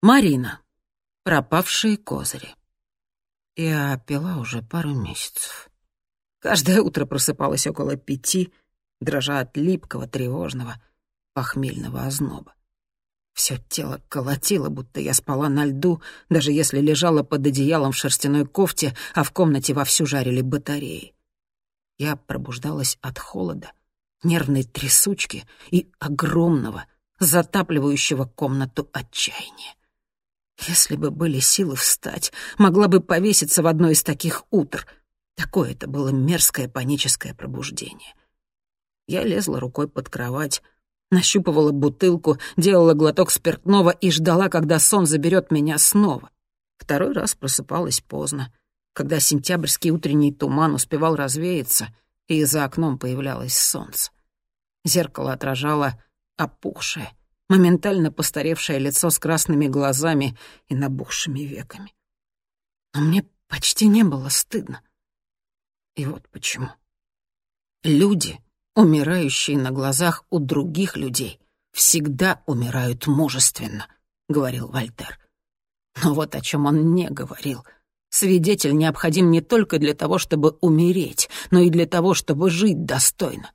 Марина. Пропавшие козыри. Я пила уже пару месяцев. Каждое утро просыпалась около пяти, дрожа от липкого, тревожного, похмельного озноба. Все тело колотило, будто я спала на льду, даже если лежала под одеялом в шерстяной кофте, а в комнате вовсю жарили батареи. Я пробуждалась от холода, нервной трясучки и огромного, затапливающего комнату отчаяния. Если бы были силы встать, могла бы повеситься в одно из таких утр. Такое это было мерзкое паническое пробуждение. Я лезла рукой под кровать, нащупывала бутылку, делала глоток спиртного и ждала, когда сон заберет меня снова. Второй раз просыпалась поздно, когда сентябрьский утренний туман успевал развеяться, и за окном появлялось солнце. Зеркало отражало опухшее, моментально постаревшее лицо с красными глазами и набухшими веками. Но мне почти не было стыдно. И вот почему. Люди, умирающие на глазах у других людей, всегда умирают мужественно, — говорил Вольтер. Но вот о чем он не говорил. Свидетель необходим не только для того, чтобы умереть, но и для того, чтобы жить достойно.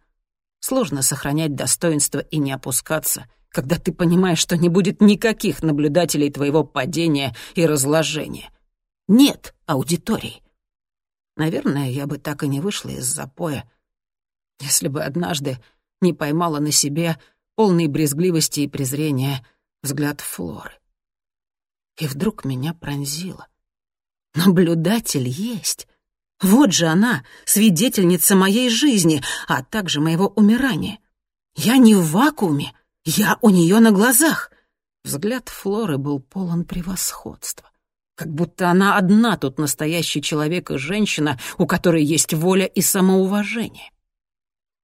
Сложно сохранять достоинство и не опускаться — когда ты понимаешь, что не будет никаких наблюдателей твоего падения и разложения. Нет аудитории. Наверное, я бы так и не вышла из запоя, если бы однажды не поймала на себе полный брезгливости и презрения взгляд Флоры. И вдруг меня пронзило. Наблюдатель есть. Вот же она, свидетельница моей жизни, а также моего умирания. Я не в вакууме, я у нее на глазах. Взгляд Флоры был полон превосходства. Как будто она одна тут настоящий человек и женщина, у которой есть воля и самоуважение.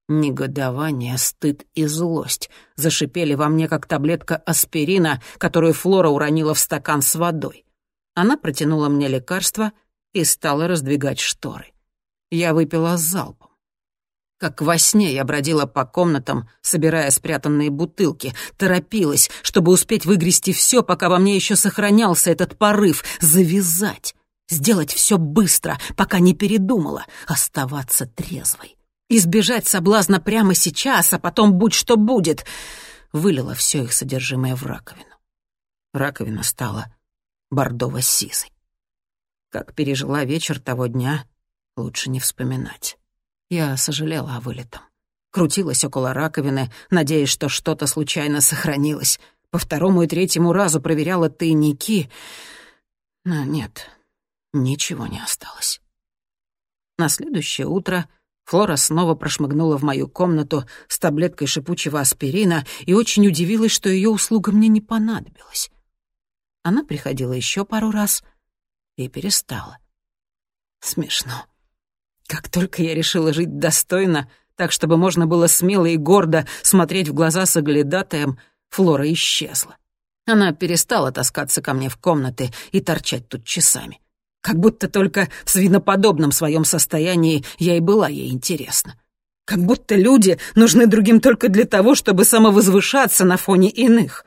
Негодование, стыд и злость зашипели во мне, как таблетка аспирина, которую Флора уронила в стакан с водой. Она протянула мне лекарство и стала раздвигать шторы. Я выпила залпом. Как во сне я бродила по комнатам, собирая спрятанные бутылки, торопилась, чтобы успеть выгрести все, пока во мне еще сохранялся этот порыв, завязать, сделать все быстро, пока не передумала, оставаться трезвой. Избежать соблазна прямо сейчас, а потом будь что будет. Вылила все их содержимое в раковину. Раковина стала бордово-сизой. Как пережила вечер того дня, лучше не вспоминать. Я сожалела о вылетом. Крутилась около раковины, надеясь, что что-то случайно сохранилось. По второму и третьему разу проверяла тайники. Но нет, ничего не осталось. На следующее утро Флора снова прошмыгнула в мою комнату с таблеткой шипучего аспирина и очень удивилась, что ее услуга мне не понадобилась. Она приходила еще пару раз и перестала. Смешно. Как только я решила жить достойно, так, чтобы можно было смело и гордо смотреть в глаза соглядатаем, Флора исчезла. Она перестала таскаться ко мне в комнаты и торчать тут часами. Как будто только в свиноподобном своем состоянии я и была ей интересна. Как будто люди нужны другим только для того, чтобы самовозвышаться на фоне иных.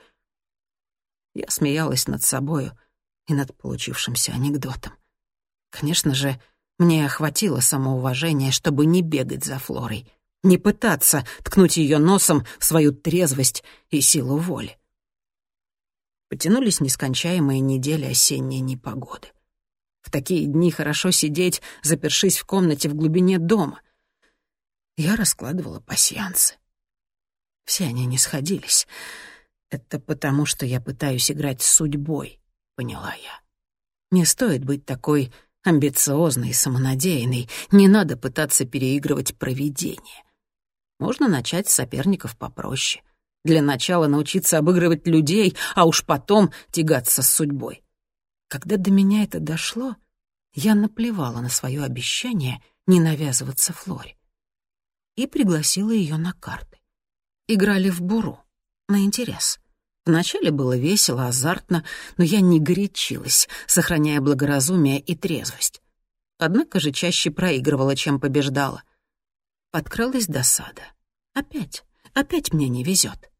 Я смеялась над собою и над получившимся анекдотом. Конечно же, мне хватило самоуважения, чтобы не бегать за Флорой, не пытаться ткнуть ее носом в свою трезвость и силу воли. Потянулись нескончаемые недели осенней непогоды. В такие дни хорошо сидеть, запершись в комнате в глубине дома. Я раскладывала пасьянцы. Все они не сходились. Это потому, что я пытаюсь играть с судьбой, поняла я. Не стоит быть такой амбициозный и самонадеянный, не надо пытаться переигрывать провидение. Можно начать с соперников попроще. Для начала научиться обыгрывать людей, а уж потом тягаться с судьбой. Когда до меня это дошло, я наплевала на свое обещание не навязываться Флоре и пригласила ее на карты. Играли в буру, на интерес. Вначале было весело, азартно, но я не горячилась, сохраняя благоразумие и трезвость. Однако же чаще проигрывала, чем побеждала. Подкралась досада. Опять, опять мне не везет.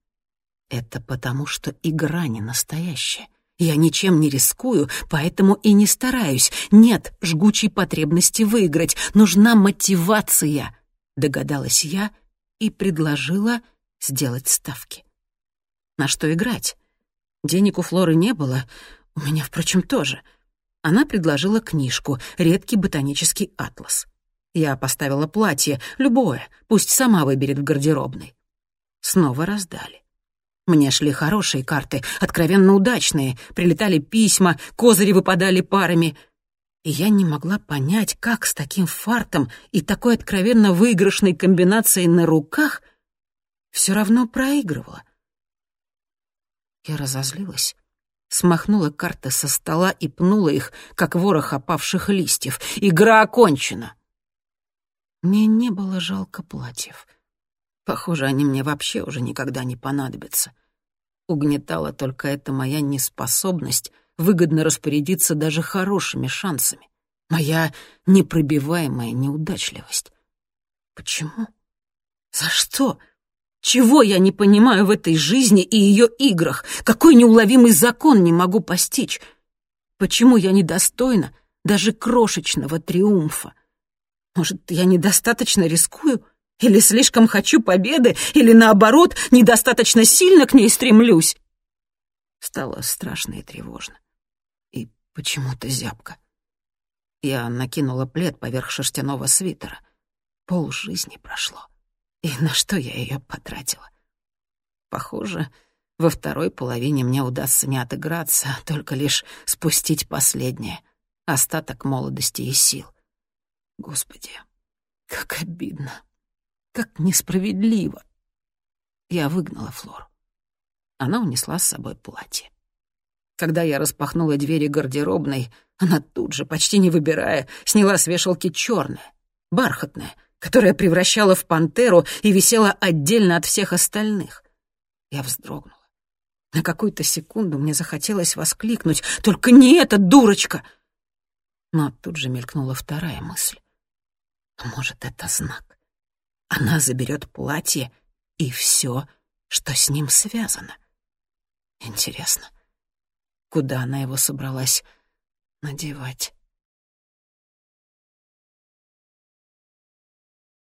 Это потому, что игра не настоящая. Я ничем не рискую, поэтому и не стараюсь. Нет жгучей потребности выиграть. Нужна мотивация, догадалась я и предложила сделать ставки. На что играть? Денег у Флоры не было, у меня, впрочем, тоже. Она предложила книжку «Редкий ботанический атлас». Я поставила платье, любое, пусть сама выберет в гардеробной. Снова раздали. Мне шли хорошие карты, откровенно удачные, прилетали письма, козыри выпадали парами. И я не могла понять, как с таким фартом и такой откровенно выигрышной комбинацией на руках все равно проигрывала. Я разозлилась, смахнула карты со стола и пнула их, как ворох опавших листьев. «Игра окончена!» Мне не было жалко платьев. Похоже, они мне вообще уже никогда не понадобятся. Угнетала только эта моя неспособность выгодно распорядиться даже хорошими шансами. Моя непробиваемая неудачливость. Почему? За что? Чего я не понимаю в этой жизни и ее играх? Какой неуловимый закон не могу постичь? Почему я недостойна даже крошечного триумфа? Может, я недостаточно рискую? Или слишком хочу победы? Или, наоборот, недостаточно сильно к ней стремлюсь? Стало страшно и тревожно. И почему-то зябко. Я накинула плед поверх шерстяного свитера. Пол жизни прошло. И на что я ее потратила? Похоже, во второй половине мне удастся не отыграться, а только лишь спустить последнее, остаток молодости и сил. Господи, как обидно, как несправедливо. Я выгнала Флору. Она унесла с собой платье. Когда я распахнула двери гардеробной, она тут же, почти не выбирая, сняла с вешалки черное, бархатное, которое превращала в пантеру и висела отдельно от всех остальных. Я вздрогнула. На какую-то секунду мне захотелось воскликнуть «Только не эта дурочка!» Но тут же мелькнула вторая мысль. Может, это знак? Она заберет платье и все, что с ним связано. Интересно, куда она его собралась надевать?